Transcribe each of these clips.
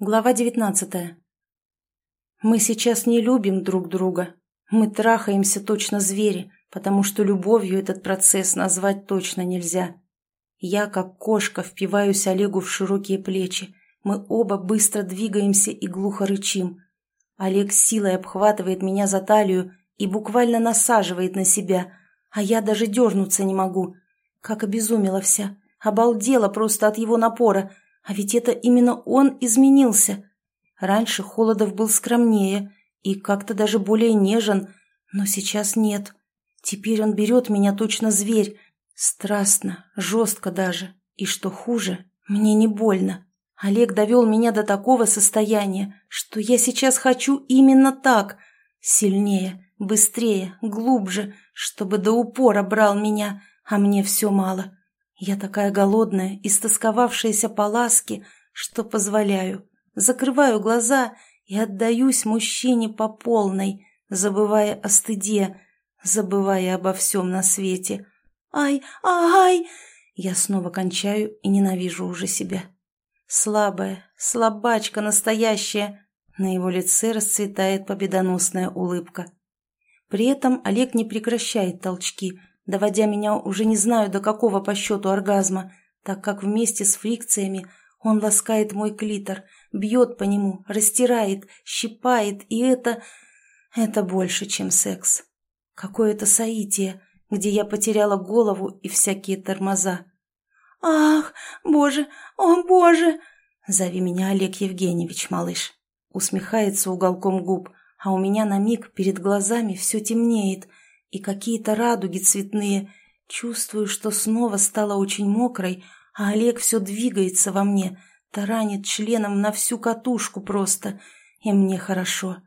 Глава девятнадцатая. Мы сейчас не любим друг друга. Мы трахаемся точно звери, потому что любовью этот процесс назвать точно нельзя. Я, как кошка, впиваюсь Олегу в широкие плечи. Мы оба быстро двигаемся и глухо рычим. Олег силой обхватывает меня за талию и буквально насаживает на себя, а я даже дернуться не могу. Как обезумела вся. Обалдела просто от его напора. А ведь это именно он изменился. Раньше Холодов был скромнее и как-то даже более нежен, но сейчас нет. Теперь он берет меня точно зверь. Страстно, жестко даже. И что хуже, мне не больно. Олег довел меня до такого состояния, что я сейчас хочу именно так. Сильнее, быстрее, глубже, чтобы до упора брал меня, а мне все мало. Я такая голодная, истосковавшаяся по ласке, что позволяю. Закрываю глаза и отдаюсь мужчине по полной, забывая о стыде, забывая обо всем на свете. «Ай, ай!» Я снова кончаю и ненавижу уже себя. Слабая, слабачка настоящая. На его лице расцветает победоносная улыбка. При этом Олег не прекращает толчки, доводя меня уже не знаю до какого по счету оргазма, так как вместе с фрикциями он ласкает мой клитор, бьет по нему, растирает, щипает, и это... это больше, чем секс. Какое-то соитие, где я потеряла голову и всякие тормоза. «Ах, боже, о боже!» «Зови меня Олег Евгеньевич, малыш», усмехается уголком губ, а у меня на миг перед глазами все темнеет, и какие-то радуги цветные. Чувствую, что снова стала очень мокрой, а Олег все двигается во мне, таранит членом на всю катушку просто, и мне хорошо.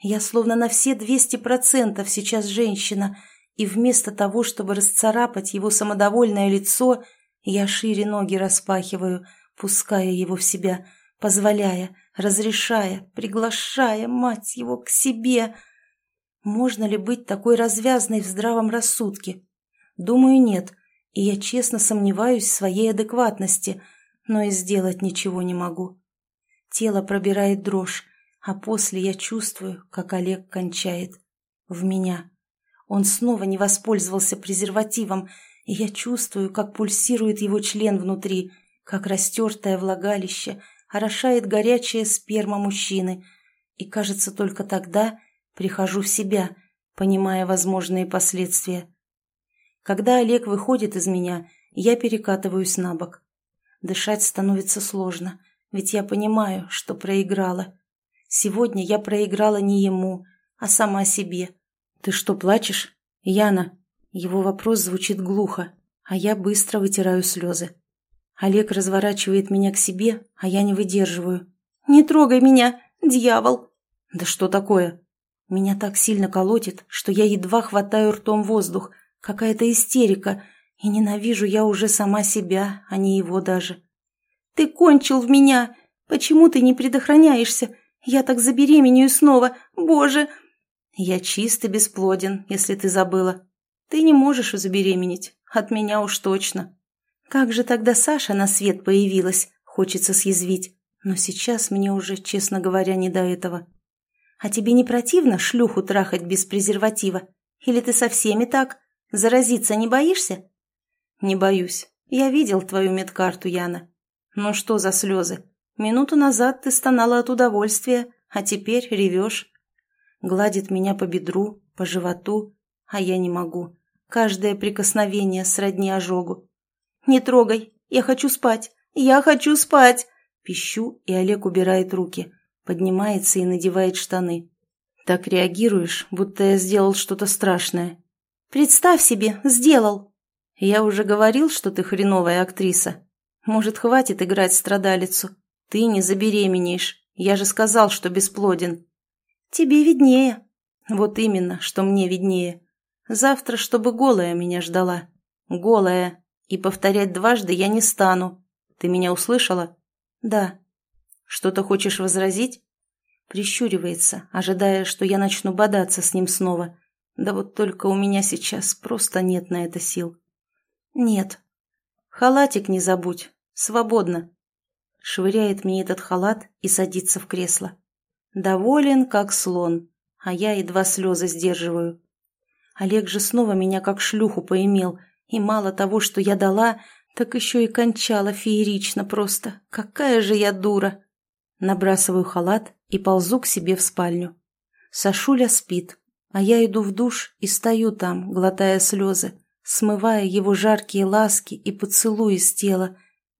Я словно на все двести процентов сейчас женщина, и вместо того, чтобы расцарапать его самодовольное лицо, я шире ноги распахиваю, пуская его в себя, позволяя, разрешая, приглашая, мать его, к себе. Можно ли быть такой развязной в здравом рассудке? Думаю, нет, и я честно сомневаюсь в своей адекватности, но и сделать ничего не могу. Тело пробирает дрожь, а после я чувствую, как Олег кончает. В меня. Он снова не воспользовался презервативом, и я чувствую, как пульсирует его член внутри, как растертое влагалище орошает горячая сперма мужчины, и, кажется, только тогда прихожу в себя, понимая возможные последствия. Когда Олег выходит из меня, я перекатываюсь на бок. Дышать становится сложно, ведь я понимаю, что проиграла. Сегодня я проиграла не ему, а сама себе. «Ты что, плачешь?» «Яна, его вопрос звучит глухо, а я быстро вытираю слезы. Олег разворачивает меня к себе, а я не выдерживаю. «Не трогай меня, дьявол!» «Да что такое?» Меня так сильно колотит, что я едва хватаю ртом воздух. Какая-то истерика, и ненавижу я уже сама себя, а не его даже. «Ты кончил в меня! Почему ты не предохраняешься? Я так забеременею снова! Боже!» «Я чист и бесплоден, если ты забыла. Ты не можешь забеременеть, от меня уж точно. Как же тогда Саша на свет появилась, хочется съязвить, но сейчас мне уже, честно говоря, не до этого. А тебе не противно шлюху трахать без презерватива? Или ты со всеми так? Заразиться не боишься? Не боюсь. Я видел твою медкарту, Яна. Ну что за слезы? Минуту назад ты стонала от удовольствия, а теперь ревешь. Гладит меня по бедру, по животу, а я не могу. Каждое прикосновение сродни ожогу. «Не трогай! Я хочу спать! Я хочу спать!» Пищу, и Олег убирает руки, поднимается и надевает штаны. «Так реагируешь, будто я сделал что-то страшное». «Представь себе, сделал!» «Я уже говорил, что ты хреновая актриса. Может, хватит играть страдалицу? Ты не забеременеешь. Я же сказал, что бесплоден». «Тебе виднее». «Вот именно, что мне виднее. Завтра, чтобы голая меня ждала. Голая. И повторять дважды я не стану. Ты меня услышала? Да. Что-то хочешь возразить? Прищуривается, ожидая, что я начну бодаться с ним снова. Да вот только у меня сейчас просто нет на это сил. Нет. Халатик не забудь. Свободно. швыряет мне этот халат и садится в кресло. Доволен, как слон, а я едва слезы сдерживаю. Олег же снова меня как шлюху поимел, и мало того, что я дала, так еще и кончала феерично просто. Какая же я дура! Набрасываю халат и ползу к себе в спальню. Сашуля спит, а я иду в душ и стою там, глотая слезы, смывая его жаркие ласки и поцелуи с тела.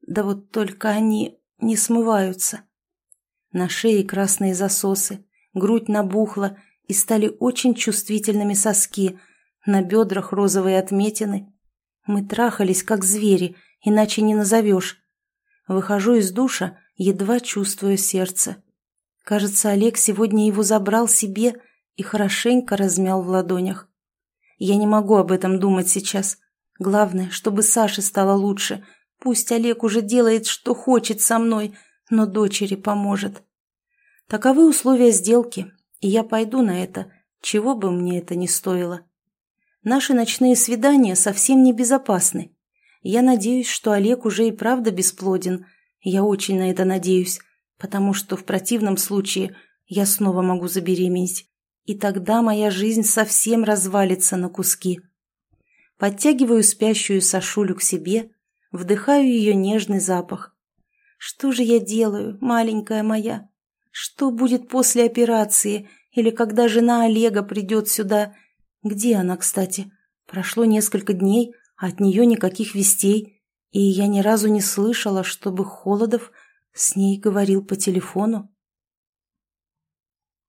Да вот только они не смываются. На шее красные засосы, грудь набухла и стали очень чувствительными соски, на бедрах розовые отметины. Мы трахались, как звери, иначе не назовешь. Выхожу из душа, едва чувствуя сердце. Кажется, Олег сегодня его забрал себе и хорошенько размял в ладонях. Я не могу об этом думать сейчас. Главное, чтобы Саше стало лучше. Пусть Олег уже делает, что хочет со мной, но дочери поможет. Таковы условия сделки, и я пойду на это, чего бы мне это ни стоило. Наши ночные свидания совсем не безопасны. Я надеюсь, что Олег уже и правда бесплоден. Я очень на это надеюсь, потому что в противном случае я снова могу забеременеть. И тогда моя жизнь совсем развалится на куски. Подтягиваю спящую Сашулю к себе, вдыхаю ее нежный запах. Что же я делаю, маленькая моя? Что будет после операции или когда жена Олега придет сюда? Где она, кстати? Прошло несколько дней, от нее никаких вестей, и я ни разу не слышала, чтобы Холодов с ней говорил по телефону.